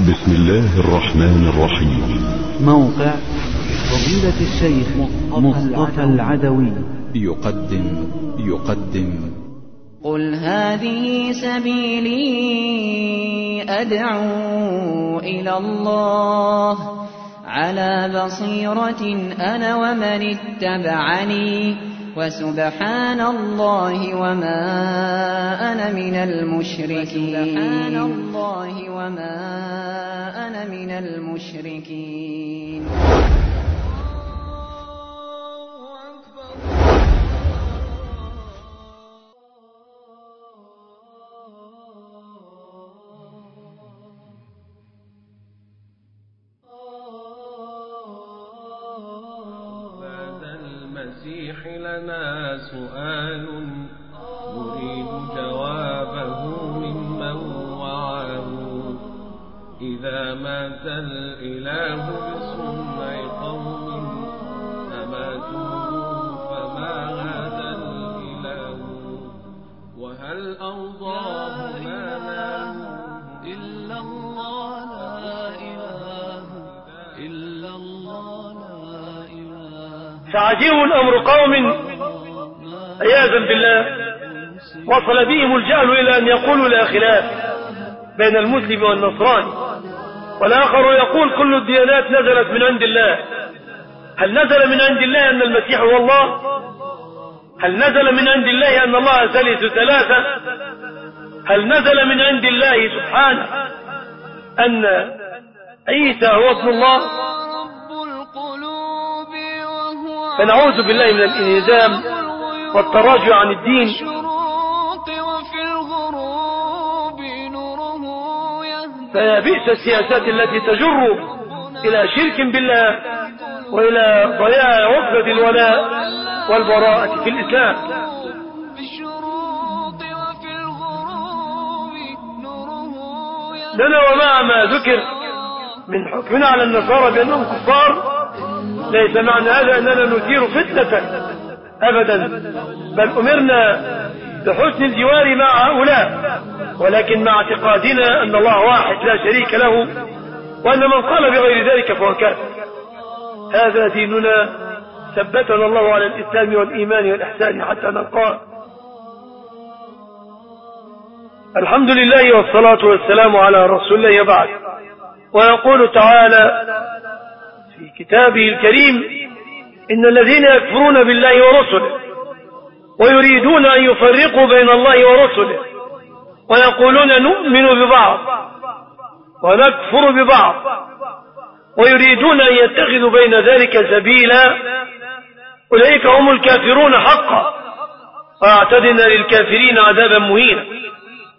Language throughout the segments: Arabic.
بسم الله الرحمن الرحيم. موقع فضيلة الشيخ مصطفى العدوي. يقدم يقدم. قل هذه سبيلي أدعو إلى الله. على بصيرة أنا ومن اتبعني. وسبحان الله وما أنا من المشركين. سبحان الله وما أنا من المشركين. بعد المسيح لنا سؤال. نريد جوابه. إذا مات الإله بصنع قوم أماتوه فما هذا الإله وهل أرضاه ما نالوه إلا الله لا إله إلا الله لا إله فعجيب الأمر قوم. عياذا بالله. وصل بهم الجهل إلى أن يقولوا لا خلاف بين المسلم والنصراني. والآخر يقول كل الديانات نزلت من عند الله. هل نزل من عند الله أن المسيح هو الله؟ هل نزل من عند الله أن الله ثالث ثلاثة؟ هل نزل من عند الله سبحانه أن عيسى هو ابن الله؟ فنعوذ بالله من الإنهزام والتراجع عن الدين. فيا بئس السياسات التي تجر إلى شرك بالله وإلى ضياع عقدة الولاء والبراءة في الإسلام. لنا ومع ما ذكر من حكمنا على النصارى بأنهم كفار ليس معنى هذا أننا نثير فتنة أبدا بل أمرنا بحسن الجوار مع هؤلاء. ولكن مع اعتقادنا أن الله واحد لا شريك له وأن من قال بغير ذلك فهو كافر. هذا ديننا. ثبتنا الله على الإسلام والإيمان والإحسان حتى نلقاه. الحمد لله والصلاة والسلام على رسول الله بعد ويقول تعالى في كتابه الكريم إن الذين يكفرون بالله ورسله ويريدون أن يفرقوا بين الله ورسله. ويقولون نؤمن ببعض ونكفر ببعض. ويريدون أن يتخذوا بين ذلك سبيلا. أولئك هم الكافرون حقا. وأعتدنا للكافرين عذابا مهينا.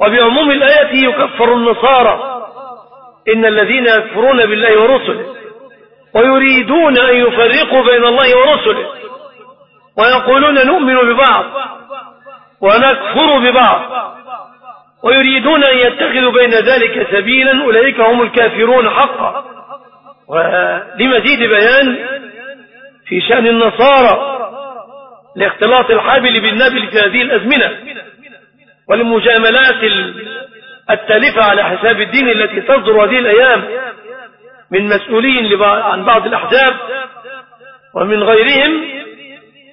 وبعموم الآية يكفر النصارى. إن الذين يكفرون بالله ورسله. ويريدون أن يفرقوا بين الله ورسله. ويقولون نؤمن ببعض ونكفر ببعض ويريدون أن يتخذوا بين ذلك سبيلا أولئك هم الكافرون حقا. ولمزيد بيان في شأن النصارى لاختلاط الحابل بالنابل في هذه الأزمنة والمجاملات التالفة على حساب الدين التي تصدر هذه الأيام من مسؤولين عن بعض الأحزاب ومن غيرهم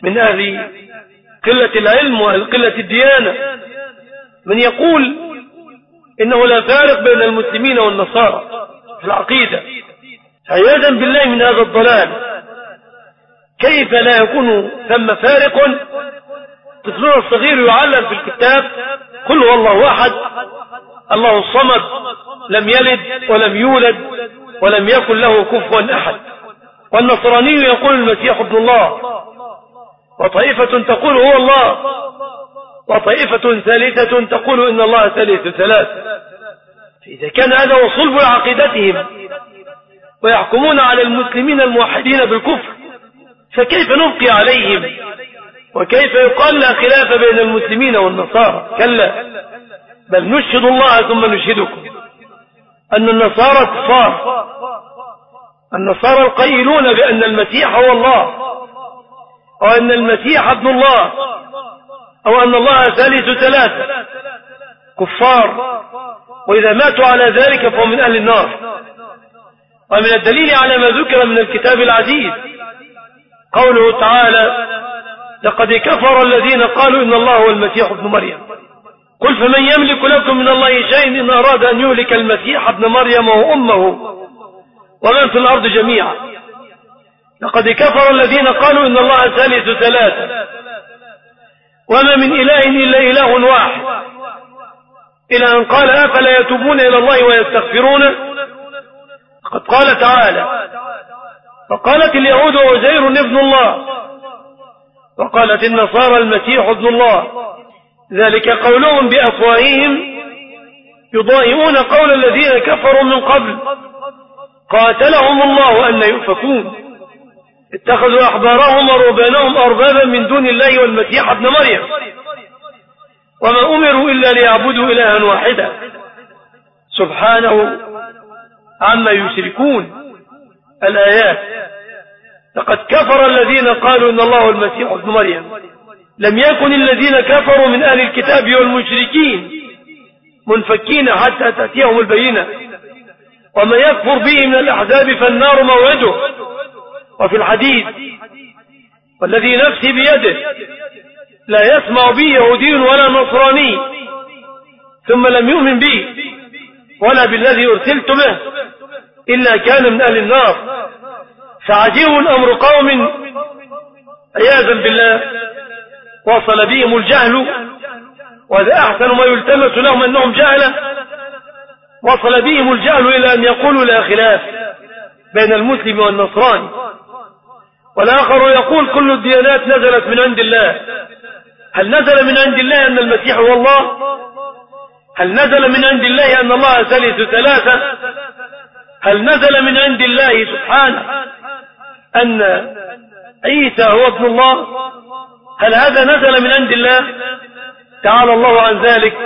من أهل قلة العلم وأهل قلة الديانة. من يقول إنه لا فارق بين المسلمين والنصارى في العقيدة. عياذا بالله من هذا الضلال. كيف لا يكون ثم فارق؟ طفلنا الصغير يعلم في الكتاب قل هو الله أحد. الله الصمد لم يلد ولم يولد ولم يكن له كفوا أحد. والنصراني يقول المسيح ابن الله. وطائفة تقول هو الله. وطائفة ثالثة تقول إن الله ثالث ثلاث. فإذا كان هذا هو صلب عقيدتهم ويحكمون على المسلمين الموحدين بالكفر فكيف نبقي عليهم؟ وكيف يقال لا خلاف بين المسلمين والنصارى؟ كلا. بل نشهد الله ثم نشهدكم. أن النصارى كفار. النصارى القائلون بأن المسيح هو الله. أو أن المسيح ابن الله أو أن الله ثالث ثلاثة كفار. وإذا ماتوا على ذلك فهم من أهل النار. ومن الدليل على ما ذكر من الكتاب العزيز قوله تعالى لقد كفر الذين قالوا إن الله هو المسيح ابن مريم. قل فمن يملك لكم من الله شيء إن أراد أن يهلك المسيح ابن مريم وأمه ومن في الأرض جميعا. لقد كفر الذين قالوا إن الله ثالث ثلاثة وما من إله إلا إله واحد. إلى أن قال أفلا يتوبون إلى الله ويستغفرونه قد قال تعالى. فقالت اليهود وزير ابن الله. وقالت النصارى المسيح ابن الله. ذلك قولهم بأفواههم يضاهئون قول الذين كفروا من قبل. قاتلهم الله أن يؤفكون. اتخذوا أحبارهم ورهبانهم أربابا من دون الله والمسيح ابن مريم. وما أمروا إلا ليعبدوا إلها واحدا. سبحانه عما يشركون الآيات. لقد كفر الذين قالوا إن الله المسيح ابن مريم. لم يكن الذين كفروا من أهل الكتاب والمشركين منفكين حتى تأتيهم البينة. وما يكفر به من الأحزاب فالنار موعده. وفي الحديث والذي نفسي بيده لا يسمع بي يهودي ولا نصراني ثم لم يؤمن بي ولا بالذي أرسلت به إلا كان من أهل النار. فعجيب أمر قوم عياذا بالله وصل بهم الجهل وهذا أحسن ما يلتمس لهم أنهم جهلة. وصل بهم الجهل إلى أن يقولوا لا خلاف بين المسلم والنصراني. والآخر يقول كل الديانات نزلت من عند الله. هل نزل من عند الله أن المسيح هو الله؟ هل نزل من عند الله أن الله ثالث ثلاثة؟ هل نزل من عند الله سبحانه أن عيسى هو ابن الله؟ هل هذا نزل من عند الله؟ تعالى الله عن ذلك.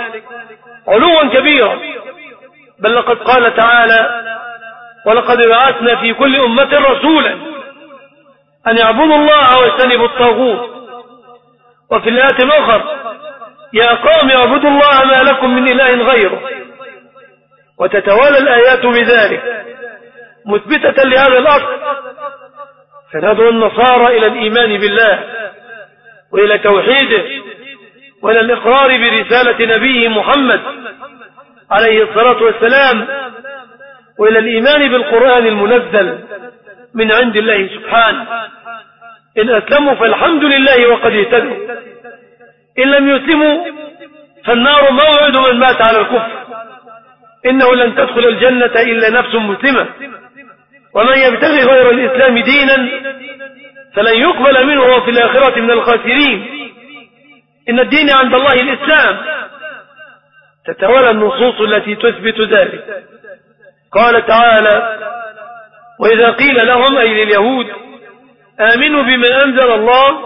علوا كبيرا. بل لقد قال تعالى ولقد بعثنا في كل أمة رسولا أن يعبدوا الله ويجتنبوا الطاغوت. وفي الآية الأخر يا قوم اعبدوا الله ما لكم من إله غيره. وتتوالى الآيات بذلك. مثبتة لهذا الأصل. فندعو النصارى إلى الإيمان بالله وإلى توحيده وإلى الإقرار برسالة نبيه محمد عليه الصلاة والسلام وإلى الإيمان بالقرآن المنزل. من عند الله سبحانه. إن أسلموا فالحمد لله وقد اهتدوا. إن لم يسلموا فالنار موعد من مات على الكفر. إنه لن تدخل الجنة إلا نفس مسلمة. ومن يبتغي غير الإسلام دينا فلن يقبل منه في الآخرة من الخاسرين. إن الدين عند الله الإسلام. تتوالى النصوص التي تثبت ذلك. قال تعالى وإذا قيل لهم أي لليهود آمنوا بما أنزل الله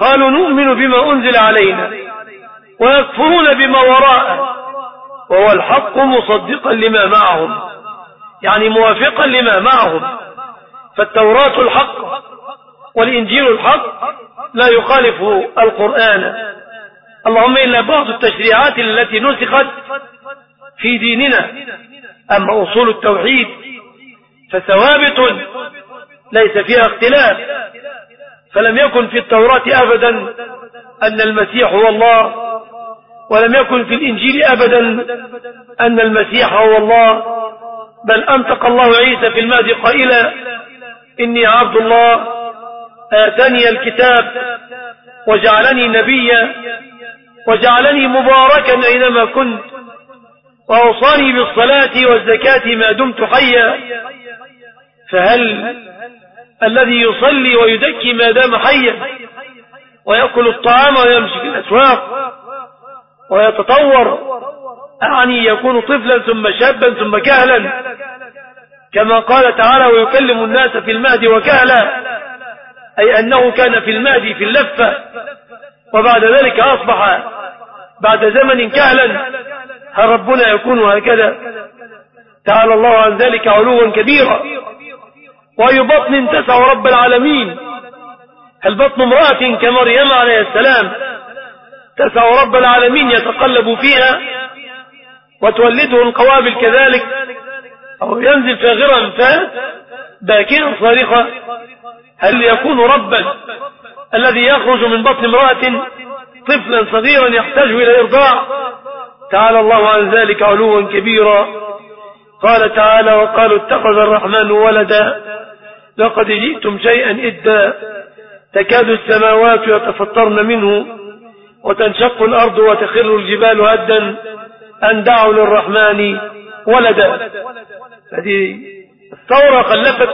قالوا نؤمن بما أنزل علينا ويكفرون بما وراءه وهو الحق مصدقا لما معهم يعني موافقا لما معهم. فالتوراة الحق والإنجيل الحق لا يخالف القرآن. اللهم إلا بعض التشريعات التي نسخت في ديننا أما أصول التوحيد فثوابت ليس فيها اختلاف. فلم يكن في التوراة أبدا أن المسيح هو الله ولم يكن في الإنجيل أبدا أن المسيح هو الله. بل أنطق الله عيسى في المهد قائلا إني عبد الله. آتني الكتاب وجعلني نبيا وجعلني مباركا أينما كنت وأوصاني بالصلاة والزكاة ما دمت حيا. فهل الذي يصلي ويدكي ما دام حيا ويأكل الطعام ويمشي في الأسواق ويتطور أعني يكون طفلا ثم شابا ثم كهلا؟ كما قال تعالى ويكلم الناس في المهد وكهلا أي أنه كان في المهد في اللفة وبعد ذلك أصبح بعد زمن كهلا. هل ربنا يكون هكذا؟ تعالى الله عن ذلك علوا كبيرا. وأي بطن تسع رب العالمين. هل بطن امرأة كمريم عليه السلام. تسع رب العالمين يتقلب فيها وتولده القوابل كذلك. أو ينزل فاغرا فباكيا صارخا هل يكون ربا الذي يخرج من بطن امرأة طفلا صغيرا يحتاج إلى إرضاع؟ تعالى الله عن ذلك علوا كبيرا. قال تعالى وقالوا اتخذ الرحمن ولدا. لقد جئتم شيئا إدا تكاد السماوات يتفطرن منه وتنشق الأرض وتخر الجبال هدا أن دعوا للرحمن ولدا. هذه الثورة خلفت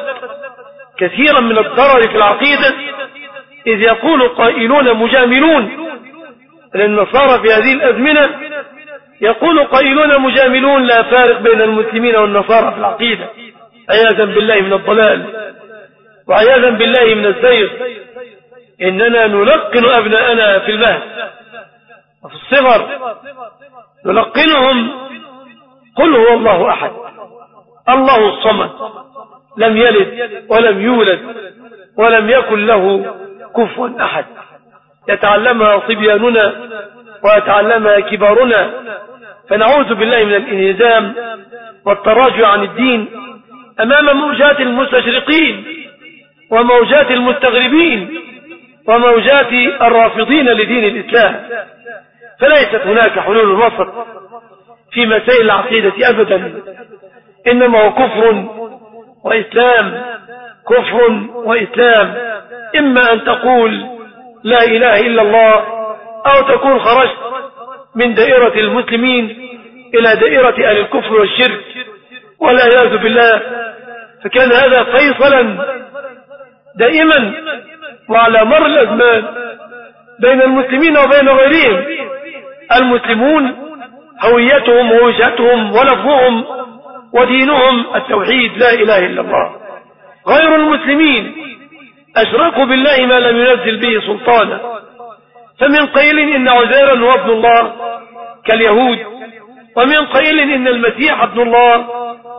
كثيرا من الضرر في العقيدة إذ يقول قائلون مجاملون للنصارى في هذه الأزمنة يقول قائلون مجاملون لا فارق بين المسلمين والنصارى في العقيدة. عياذا بالله من الضلال. وعياذا بالله من الزيغ. إننا نلقن أبناءنا في المهد وفي الصغر. نلقنهم. قل هو الله أحد. الله الصمد. لم يلد ولم يولد ولم يكن له كفوا أحد. يتعلمها صبياننا ويتعلمها كبارنا. فنعوذ بالله من الإنهزام والتراجع عن الدين أمام موجات المستشرقين. وموجات المستغربين وموجات الرافضين لدين الإسلام. فليست هناك حلول وسط في مسائل العقيدة أبدا. إنما هو كفر وإسلام كفر وإسلام. إما أن تقول لا إله إلا الله أو تكون خرجت من دائرة المسلمين إلى دائرة أهل الكفر والشرك والعياذ بالله. فكان هذا فيصلا دائما وعلى مر الأزمان بين المسلمين وبين غيرهم. المسلمون هويتهم ووجهتهم ولفظهم ودينهم التوحيد لا إله إلا الله. غير المسلمين أشركوا بالله ما لم ينزل به سلطانا. فمن قيل إن عزيرا هو ابن الله كاليهود ومن قيل إن المسيح ابن الله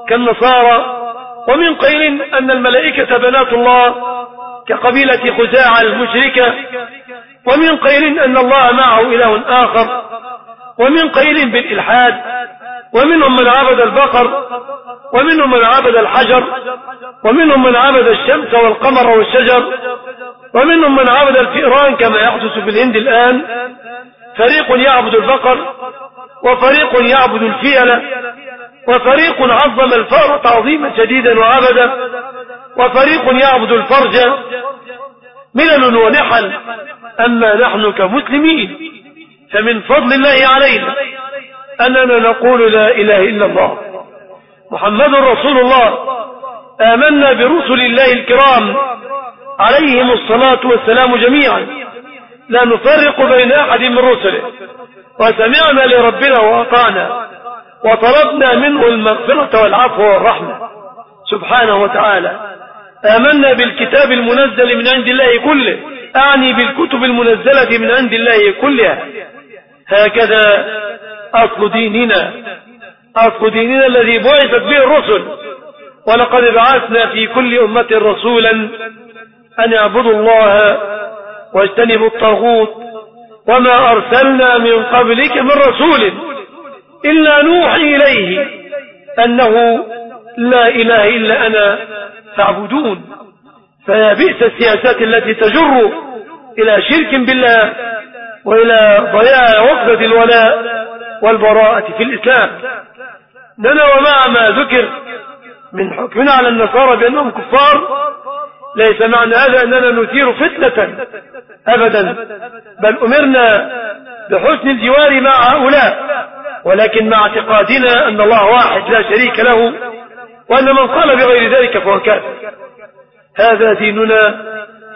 كالنصارى ومن قيل أن الملائكة بنات الله كقبيلة خزاعة المشركة. ومن قيل أن الله معه إله آخر. ومن قيل بالإلحاد. ومنهم من عبد البقر. ومنهم من عبد الحجر. ومنهم من عبد الشمس والقمر والشجر. ومنهم من عبد الفئران كما يحدث في الهند الآن. فريق يعبد البقر. وفريق يعبد الفيلة. وفريق عظم الفأر تعظيما شديدا وعبدا وفريق يعبد الفرج ملل ونحل أما نحن كمسلمين فمن فضل الله علينا أننا نقول لا إله إلا الله. محمد رسول الله. آمنا برسل الله الكرام. عليهم الصلاة والسلام جميعا. لا نفرق بين أحد من رسله. وسمعنا لربنا وأطعنا. وطلبنا منه المغفرة والعفو والرحمة. سبحانه وتعالى. آمنا بالكتاب المنزل من عند الله كله. أعني بالكتب المنزلة من عند الله كلها. هكذا أصل ديننا. أصل ديننا الذي بعثت به الرسل. ولقد بعثنا في كل أمة رسولا أن يعبدوا الله واجتنبوا الطاغوت وما أرسلنا من قبلك من رسول. إلا نوحي إليه أنه لا إله إلا أنا فاعبدون. فيا بئس السياسات التي تجر إلى شرك بالله وإلى ضياع وقفة الولاء والبراءة في الإسلام. لنا ومع ما ذكر من حكمنا على النصارى بأنهم كفار ليس معنى هذا أننا نثير فتنة أبدا. بل أمرنا بحسن الجوار مع هؤلاء. ولكن مع اعتقادنا أن الله واحد لا شريك له وأن من قال بغير ذلك فهو كافر. هذا ديننا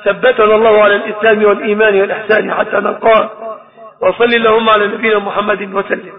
ثبتنا الله على الإسلام والإيمان والإحسان حتى نلقاه. وصل اللهم على نبينا محمد وسلم.